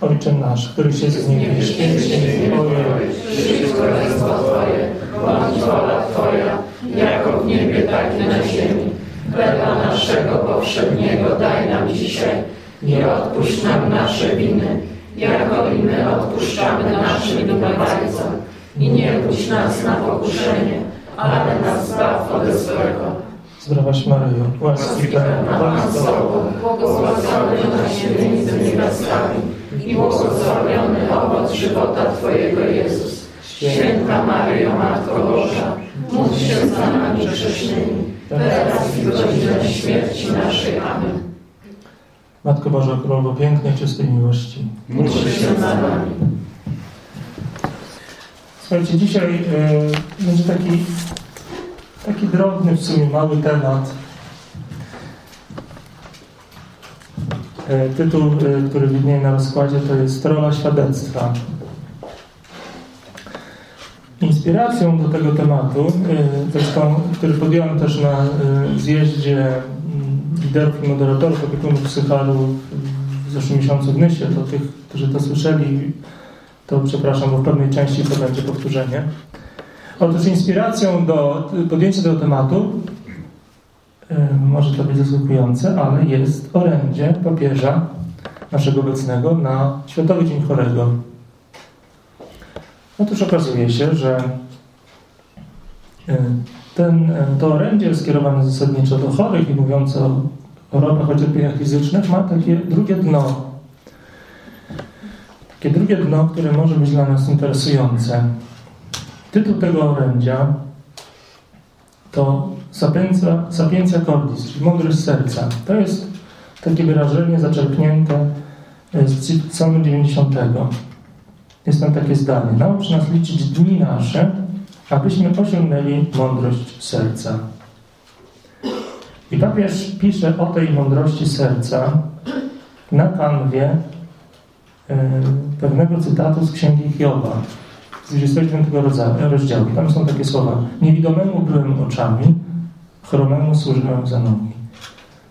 Ojcze nasz, któryś jest w niebie, święć się Twoje, Przyjdź królestwo Twoje, bądź wola Twoja, jako w niebie, tak i na ziemi. Chleba naszego powszedniego daj nam dzisiaj i odpuść nam nasze winy, jako i my odpuszczamy naszym winowajcom. I nie puść nas na pokuszenie, ale nas zbaw ode złego. Zdrowaś Maryjo, łaski pełna, Pan z Tobą, Błogosławiony na między niewiastami i błogosławiony owoc żywota Twojego Jezus. Święta Maryjo, Matko Boża, módl się za nami grzesznymi, teraz i w godzinę śmierci naszej. Amen. Matko Boża, Królowo pięknej, czystej miłości. Módl się za nami. Słuchajcie, dzisiaj y, będzie taki, taki drobny, w sumie mały temat. Tytuł, y, który widnieje na rozkładzie, to jest Rola świadectwa. Inspiracją do tego tematu, y, zresztą, który podjąłem też na zjeździe mm, liderów i moderatorów opiekunów psychalu w zeszłym miesiącu w Nysie, to tych, którzy to słyszeli, to przepraszam, bo w pewnej części to będzie powtórzenie. Otóż inspiracją do podjęcia tego tematu może to być zaskakujące, ale jest orędzie papieża naszego obecnego na Światowy Dzień Chorego. Otóż okazuje się, że ten, to orędzie skierowane zasadniczo do chorych i mówiące o chorobach, o cierpieniach fizycznych ma takie drugie dno. Takie drugie dno, które może być dla nas interesujące. Tytuł tego orędzia to Sapienza, Sapienza Cordis, czyli mądrość serca. To jest takie wyrażenie zaczerpnięte z Psalmu 90. Jest tam takie zdanie. Naucz nas liczyć dni nasze, abyśmy osiągnęli mądrość serca. I papież pisze o tej mądrości serca na kanwie pewnego cytatu z Księgi Hioba z 29 rozdziału. Tam są takie słowa. Niewidomemu byłem oczami, chromemu służyłem za nogi.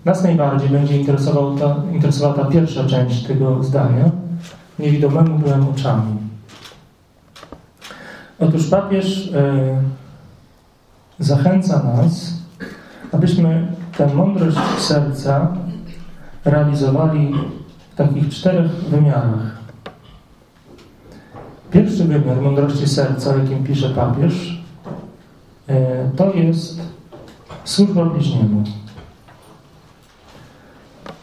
Nas najbardziej będzie interesowała ta, interesowała ta pierwsza część tego zdania. Niewidomemu byłem oczami. Otóż papież e, zachęca nas, abyśmy tę mądrość serca realizowali w takich czterech wymiarach. Pierwszy wymiar mądrości serca, o jakim pisze papież, e, to jest służba bliźniemu.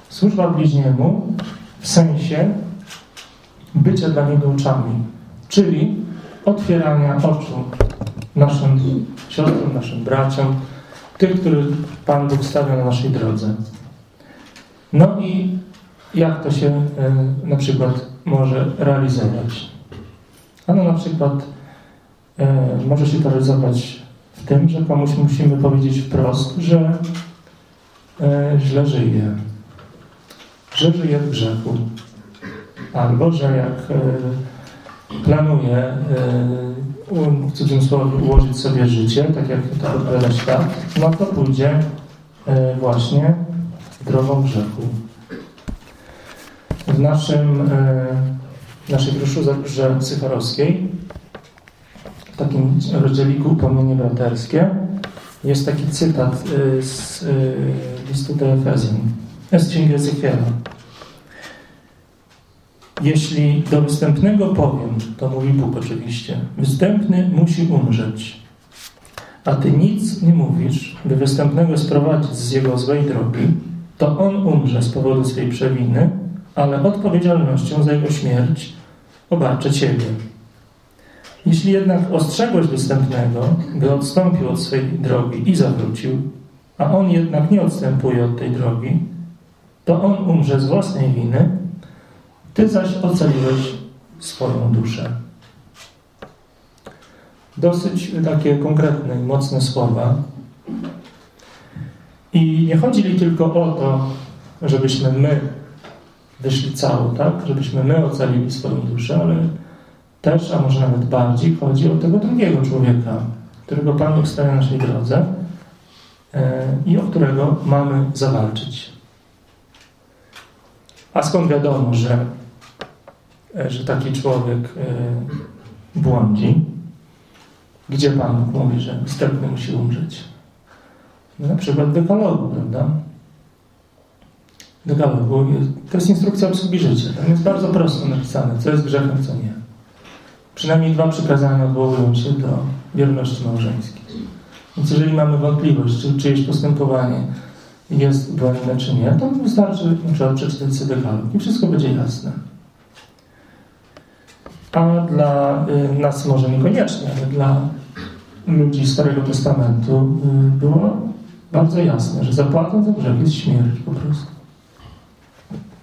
Służba bliźniemu w sensie bycia dla niego oczami, czyli otwierania oczu naszym siostrom, naszym braciom, tych, których Pan Bóg stawia na naszej drodze. No i jak to się e, na przykład może realizować? Ano na przykład e, może się to realizować w tym, że komuś musimy powiedzieć wprost, że e, źle żyje, że żyje w grzechu, albo że jak planuje w cudzysłowie ułożyć sobie życie, tak jak to podpowiada świat, no to pójdzie właśnie drogą grzechu. W naszym, w naszej broszurze psycharowskiej, w takim rozdzieliku Upomnienie Braterskie, jest taki cytat z listu do Efezjan, z Księgi Ezechiela. Jeśli do występnego powiem, to mówi Bóg oczywiście, występny musi umrzeć, a ty nic nie mówisz, by występnego sprowadzić z jego złej drogi, to on umrze z powodu swej przewiny, ale odpowiedzialnością za jego śmierć obarczę ciebie. Jeśli jednak ostrzegłeś występnego, by odstąpił od swej drogi i zawrócił, a on jednak nie odstępuje od tej drogi, to on umrze z własnej winy, ty zaś ocaliłeś swoją duszę. Dosyć takie konkretne i mocne słowa. I nie chodzi li tylko o to, żebyśmy my wyszli cało, tak? Żebyśmy my ocalili swoją duszę, ale też, a może nawet bardziej, chodzi o tego drugiego człowieka, którego Pan Bóg stawia na naszej drodze e, i o którego mamy zawalczyć. A skąd wiadomo, że e, że taki człowiek e, błądzi? Gdzie Pan mówi, że wstępny musi umrzeć? No, na przykład dekalogu, prawda? Dekalogu to jest instrukcja obsługi życia. Tam jest bardzo prosto napisane, co jest grzechem, co nie. Przynajmniej dwa przykazania odwołują się do wierności małżeńskiej. Więc jeżeli mamy wątpliwość, czy czyjeś postępowanie jest błędne, czy nie, to wystarczy na przykład przeczytać sobie i wszystko będzie jasne. A dla y, nas może niekoniecznie, ale dla ludzi Starego Testamentu y, było bardzo jasne, że zapłatą za grzech jest śmierć po prostu.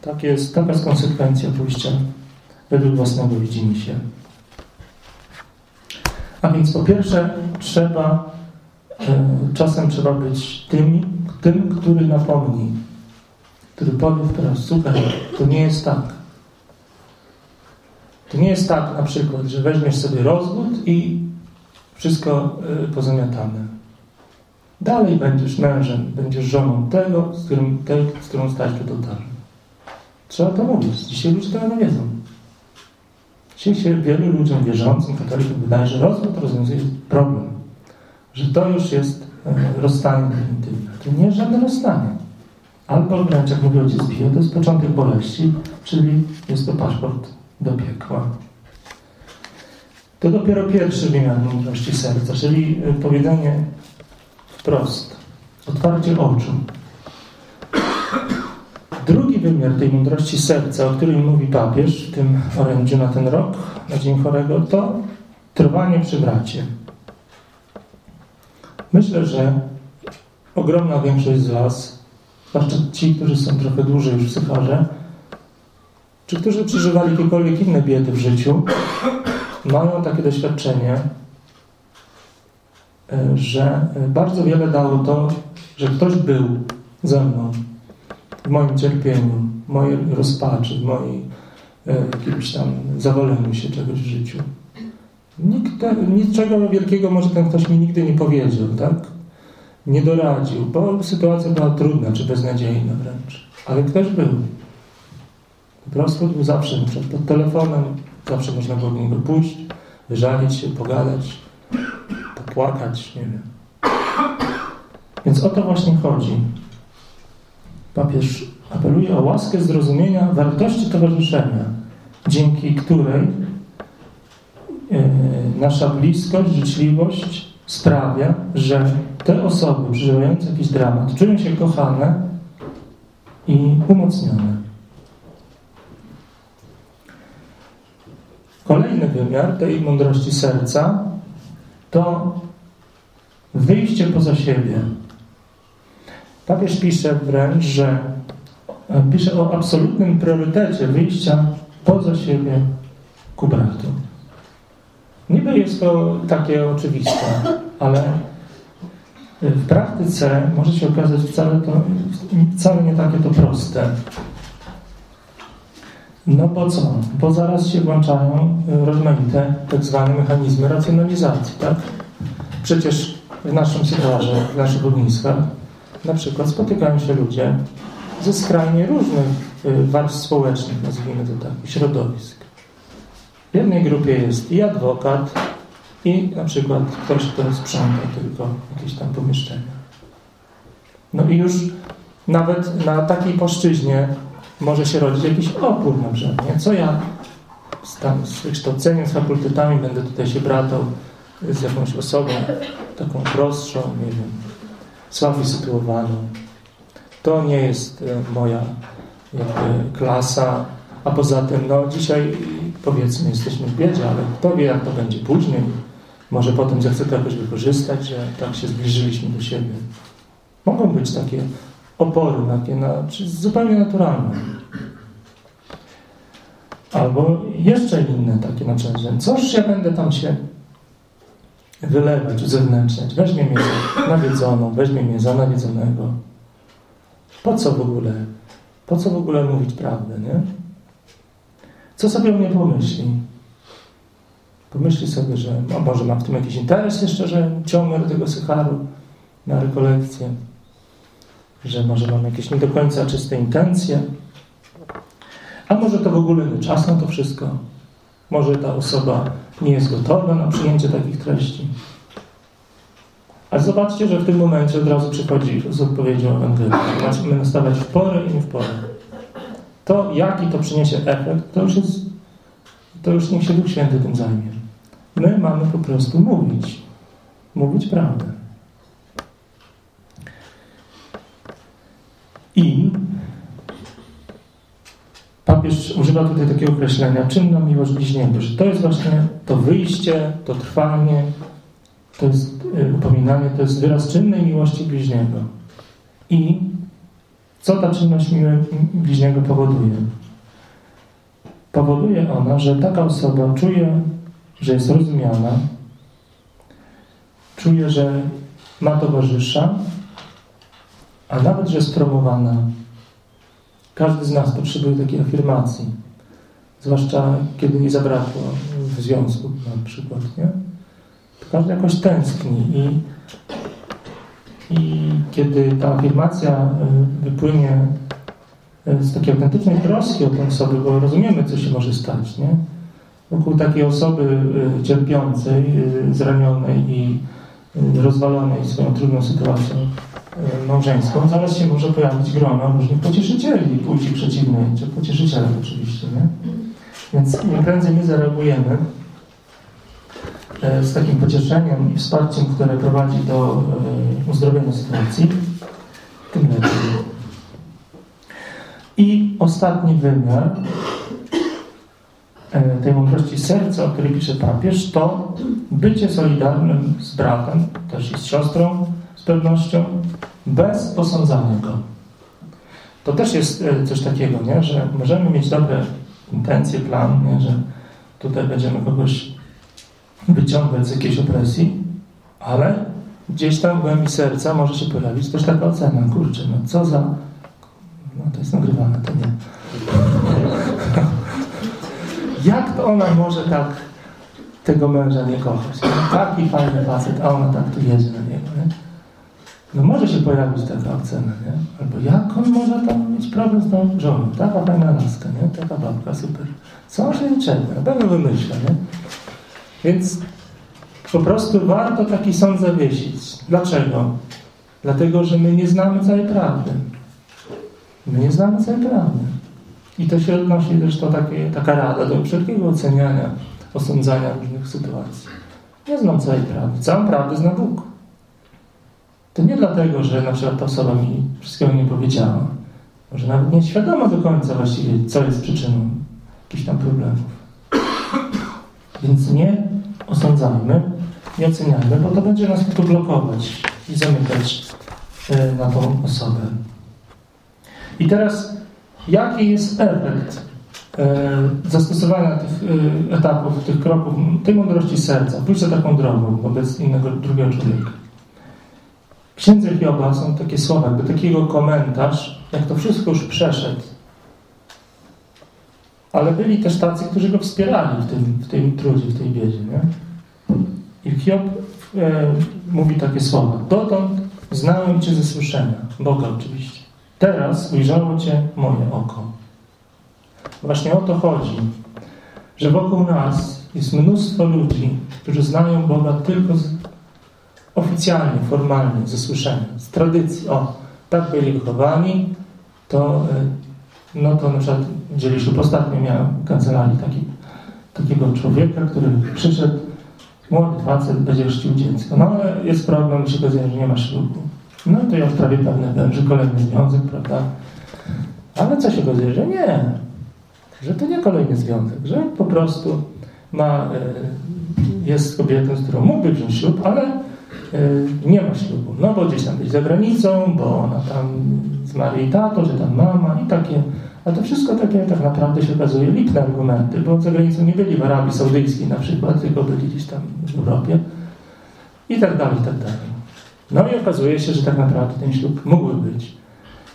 Tak jest, taka jest konsekwencja pójścia według własnego widzimisię. A więc po pierwsze trzeba, e, czasem trzeba być tym, tym, który napomni, który powie wprost, słuchaj, to nie jest tak. To nie jest tak na przykład, że weźmiesz sobie rozwód i wszystko e, pozamiatane. Dalej będziesz mężem, będziesz żoną tego, z, którym, tej, z którą stać przed ołtarzem. Trzeba to mówić. Dzisiaj ludzie tego nie wiedzą. Dzisiaj się wielu ludziom wierzącym, katolikom wydaje, że rozwód rozwiązuje problem. Że to już jest e, rozstanie definitywne. To nie jest żadne rozstanie. Albo wręcz, jak mówił ojciec Pio, to jest początek boleści, czyli jest to paszport do piekła. To dopiero pierwszy wymiar mądrości serca, czyli e, powiedzenie wprost, otwarcie oczu, wymiar tej mądrości serca, o którym mówi papież w tym orędziu na ten rok, na Dzień Chorego, to trwanie przy bracie. Myślę, że ogromna większość z Was, zwłaszcza ci, którzy są trochę dłużej już w Sycharze, czy którzy przeżywali jakiekolwiek inne biedy w życiu, mają takie doświadczenie, e, że bardzo wiele dało to, że ktoś był ze mną, w moim cierpieniu, mojej rozpaczy, mojej e, jakimś tam zawoleniu się czegoś w życiu. Nikt, niczego wielkiego może ten ktoś mi nigdy nie powiedział, tak? Nie doradził, bo sytuacja była trudna czy beznadziejna wręcz. Ale ktoś był. Po prostu był zawsze pod telefonem, zawsze można było do niego pójść, wyżalić się, pogadać, popłakać, nie wiem. Więc o to właśnie chodzi papież apeluje o łaskę zrozumienia wartości towarzyszenia, dzięki której e, nasza bliskość, życzliwość sprawia, że te osoby przeżywające jakiś dramat czują się kochane i umocnione. Kolejny wymiar tej mądrości serca to wyjście poza siebie, Papież pisze wręcz, że e, pisze o absolutnym priorytecie wyjścia poza siebie ku bratu. Niby jest to takie oczywiste, ale w praktyce może się okazać wcale, to, wcale nie takie to proste. No bo co? Bo zaraz się włączają rozmaite tak zwane mechanizmy racjonalizacji, tak? Przecież w naszym sektorze, w naszych ogniskach na przykład spotykają się ludzie ze skrajnie różnych y, warstw społecznych, nazwijmy to tak, środowisk. W jednej grupie jest i adwokat, i na przykład ktoś, kto sprząta tylko jakieś tam pomieszczenia. No i już nawet na takiej płaszczyźnie może się rodzić jakiś opór na przykład. Nie? Co ja z, tam, z wykształceniem, z fakultetami będę tutaj się bratał z jakąś osobą taką prostszą, nie wiem, słabiej sytuowaną. To nie jest e, moja jakby klasa, a poza tym, no dzisiaj powiedzmy jesteśmy w biedzie, ale kto wie jak to będzie później. Może potem zechce to jakoś wykorzystać, że tak się zbliżyliśmy do siebie. Mogą być takie opory, takie na, zupełnie naturalne. Albo jeszcze inne takie naczędzia. Coż ja będę tam się wylewać, uzewnętrzniać. Weźmie mnie za nawiedzoną, weźmie mnie za nawiedzonego. Po co w ogóle? Po co w ogóle mówić prawdę, nie? Co sobie o mnie pomyśli? Pomyśli sobie, że no może mam w tym jakiś interes jeszcze, że ciągnę do tego sycharu na rekolekcję, że może mam jakieś nie do końca czyste intencje. A może to w ogóle nie czas na to wszystko? Może ta osoba nie jest gotowa na przyjęcie takich treści? Ale zobaczcie, że w tym momencie od razu przychodzi z odpowiedzią Ewangelii. Macie nastawiać w porę i nie w porę. To, jaki to przyniesie efekt, to już jest, to już niech się Duch Święty tym zajmie. My mamy po prostu mówić. Mówić prawdę. I papież używa tutaj takiego określenia, czynna miłość bliźniego, że to jest właśnie to wyjście, to trwanie, to jest y, upominanie, to jest wyraz czynnej miłości bliźniego. I co ta czynność miły, bliźniego powoduje? Powoduje ona, że taka osoba czuje, że jest rozumiana, czuje, że ma towarzysza, a nawet, że jest promowana. Każdy z nas potrzebuje takiej afirmacji. Zwłaszcza kiedy nie zabrakło w związku na przykład, nie? To każdy jakoś tęskni i, i kiedy ta afirmacja y, wypłynie y, z takiej autentycznej troski o tę osobę, bo rozumiemy, co się może stać, nie? Wokół takiej osoby y, cierpiącej, zranionej i rozwalonej swoją trudną sytuacją małżeńską, zaraz się może pojawić grono różnych pocieszycieli płci przeciwnej, czy pocieszyciele oczywiście, nie? Więc im prędzej my zareagujemy e, z takim pocieszeniem i wsparciem, które prowadzi do e, uzdrowienia sytuacji, tym lepiej. I ostatni wymiar tej mądrości serca, o której pisze papież, to bycie solidarnym z bratem, też i z siostrą, z pewnością, bez posądzania go. To też jest e, coś takiego, nie? że możemy mieć dobre intencje, plan, nie? że tutaj będziemy kogoś wyciągać z jakiejś opresji, ale gdzieś tam w głębi serca może się pojawić też taka ocena, kurczę, no co za... No to jest nagrywane, to nie. Jak to ona może tak tego męża nie kochać? Taki fajny facet, a ona tak tu jedzie na niego, nie? No może się pojawić taka ocena, nie? Albo jak on może tam mieć problem z tą żoną? Taka fajna laska, nie? Taka babka, super. Co się czeka? Na pewno wymyśla, nie? Więc po prostu warto taki sąd zawiesić. Dlaczego? Dlatego, że my nie znamy całej prawdy. My nie znamy całej prawdy. I to się odnosi do takiej, taka rada do wszelkiego oceniania, osądzania różnych sytuacji. Nie znam całej prawdy. Całą prawdę zna Bóg. To nie dlatego, że na przykład ta osoba mi wszystkiego nie powiedziała. Może nawet nie jest świadoma do końca właściwie, co jest przyczyną jakichś tam problemów. Więc nie osądzajmy, nie oceniajmy, bo to będzie nas tylko blokować i zamykać e, na tą osobę. I teraz, jaki jest efekt e, zastosowania tych e, etapów, tych kroków, tej mądrości serca? Pójść za taką drogą wobec innego, drugiego człowieka. Księdze Hioba są takie słowa, jakby takiego komentarz, jak to wszystko już przeszedł. Ale byli też tacy, którzy go wspierali w tym, w tym trudzie, w tej biedzie. Nie? I Hiob e, mówi takie słowa. Dotąd znałem Cię ze słyszenia. Boga oczywiście. Teraz ujrzało Cię moje oko. Właśnie o to chodzi, że wokół nas jest mnóstwo ludzi, którzy znają Boga tylko z oficjalnie, formalnie, ze słyszenia, z tradycji. O, tak byli wychowani, to, e, no to na przykład Dzieliszów ostatnio miałem w kancelarii taki, takiego człowieka, który przyszedł, młody facet, będzie chrzcił dziecko. No ale jest problem, się okazuje, że nie ma ślubu. No to ja już prawie pewny byłem, że kolejny związek, prawda? Ale co się okazuje, że nie. Że to nie kolejny związek, że po prostu ma, e, jest kobietą, z którą mógłby wziąć ślub, ale Y, nie ma ślubu, no bo gdzieś tam być za granicą, bo ona tam zmarł jej tato, że tam mama i takie, a to wszystko takie tak naprawdę się okazuje lipne argumenty, bo za granicą nie byli w Arabii Saudyjskiej na przykład, tylko byli gdzieś tam w Europie i tak dalej, i tak dalej. No i okazuje się, że tak naprawdę ten ślub mógłby być.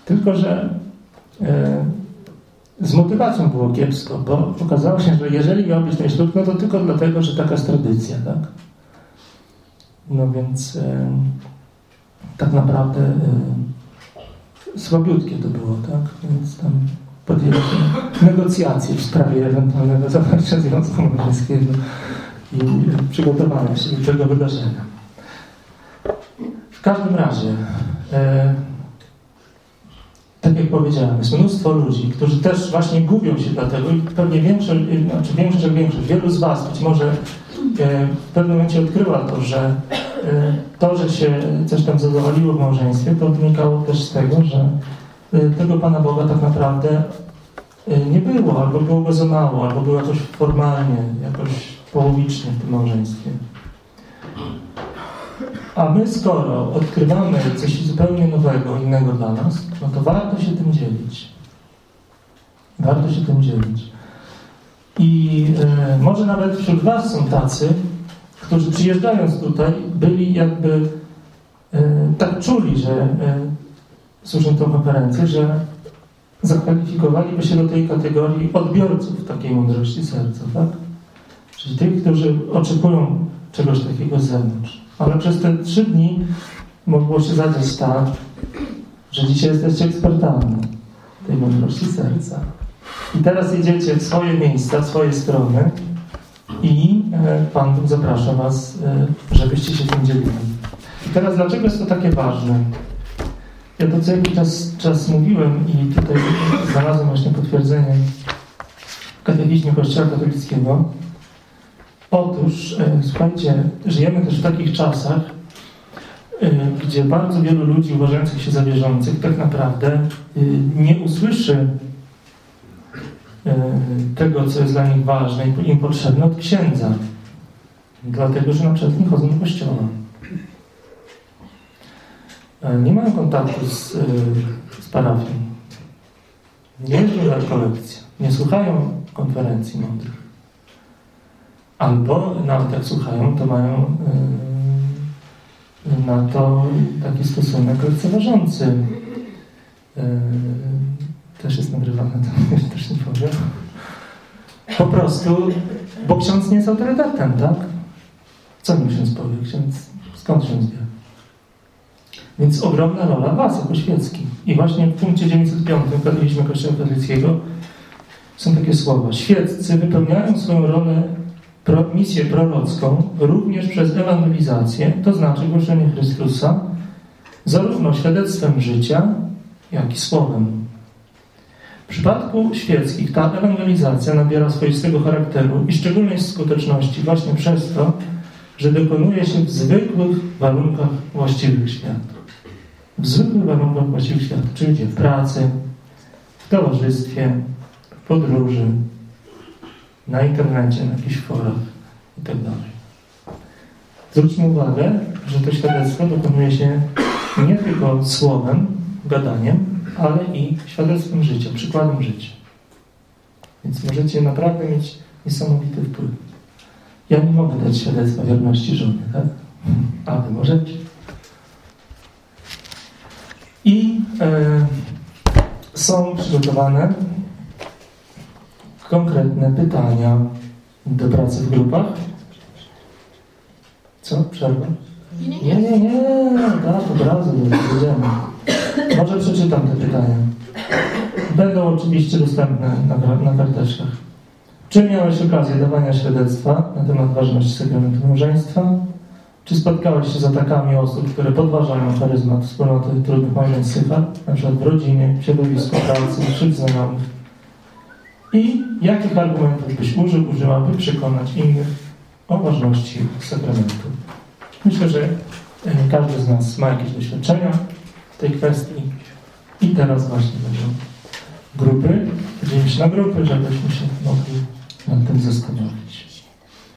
Tylko, że e, z motywacją było kiepsko, bo okazało się, że jeżeli miał być ten ślub, no to tylko dlatego, że taka jest tradycja, tak? No więc e, tak naprawdę e, słabiutkie to było, tak? Więc tam podjęli negocjacje w sprawie ewentualnego zawarcia Związku Małżeńskiego i przygotowania się do tego wydarzenia. W każdym razie, e, tak jak powiedziałem, jest mnóstwo ludzi, którzy też właśnie gubią się dlatego i pewnie większość, znaczy większość większość, wielu z Was być może e, w pewnym momencie odkryła to, że e, to, że się coś tam zadowoliło w małżeństwie, to wynikało też z tego, że e, tego Pana Boga tak naprawdę nie było, albo było go za mało, albo było jakoś formalnie, jakoś połowicznie w tym małżeństwie. A my skoro odkrywamy coś zupełnie nowego, innego dla nas, no to warto się tym dzielić. Warto się tym dzielić. I e, może nawet wśród Was są tacy, którzy przyjeżdżając tutaj byli jakby e, tak czuli, że e, słysząc tą konferencję, że zakwalifikowaliby się do tej kategorii odbiorców takiej mądrości serca, tak? Czyli tych, którzy oczekują czegoś takiego z zewnątrz. Ale przez te trzy dni mogło się zadziać tak, że dzisiaj jesteście ekspertami tej mądrości serca. I teraz jedziecie w swoje miejsca, w swoje strony i e, Pan Bóg zaprasza Was, e, żebyście się tym dzielili. I teraz dlaczego jest to takie ważne? Ja to co jakiś czas, czas mówiłem i tutaj znalazłem właśnie potwierdzenie w katechizmie Kościoła katolickiego, Otóż, e, słuchajcie, żyjemy też w takich czasach, gdzie bardzo wielu ludzi uważających się za wierzących tak naprawdę nie usłyszy tego, co jest dla nich ważne i im potrzebne od księdza. Dlatego, że na przykład nie chodzą do kościoła. Nie mają kontaktu z, z parafią. Nie jeżdżą na rekolekcje. Nie słuchają konferencji mądrych. Albo nawet jak słuchają, to mają na to taki stosunek lekceważący. Też jest nagrywane, to też nie powiem. Po prostu, bo ksiądz nie jest autorytetem, tak? Co mi ksiądz powie? Ksiądz, skąd ksiądz wie? Więc ogromna rola Was jako świeckich. I właśnie w punkcie 905 katoliśmy Kościoła katolickiego są takie słowa. Świeccy wypełniają swoją rolę pro, misję prorocką również przez ewangelizację, to znaczy głoszenie Chrystusa, zarówno świadectwem życia, jak i słowem. W przypadku świeckich ta ewangelizacja nabiera swoistego charakteru i szczególnej skuteczności właśnie przez to, że dokonuje się w zwykłych warunkach właściwych świata. W zwykłych warunkach właściwych świata, czyli? W pracy, w towarzystwie, w podróży, na internecie, na jakichś forach itd. Tak Zwróćmy uwagę, że to świadectwo dokonuje się nie tylko słowem, gadaniem, ale i świadectwem życia, przykładem życia. Więc możecie naprawdę mieć niesamowity wpływ. Ja nie mogę dać świadectwa wierności żony, tak? A wy możecie. I e, są przygotowane konkretne pytania do pracy w grupach. Co? Przerwa? Nie, nie, nie, tak, od razu jedziemy. Może przeczytam te pytania. Będą oczywiście dostępne na, na karteczkach. Czy miałeś okazję dawania świadectwa na temat ważności sakramentu małżeństwa? Czy spotkałeś się z atakami osób, które podważają charyzmat wspólnoty trudnych małżeństw, na przykład w rodzinie, w środowisku pracy, wśród znajomych? I jakich argumentów byś użył, użyła, by przekonać innych o ważności sakramentu? Myślę, że e, każdy z nas ma jakieś doświadczenia w tej kwestii i teraz właśnie będą grupy. Dzielimy się na grupy, żebyśmy się mogli nad tym zastanowić.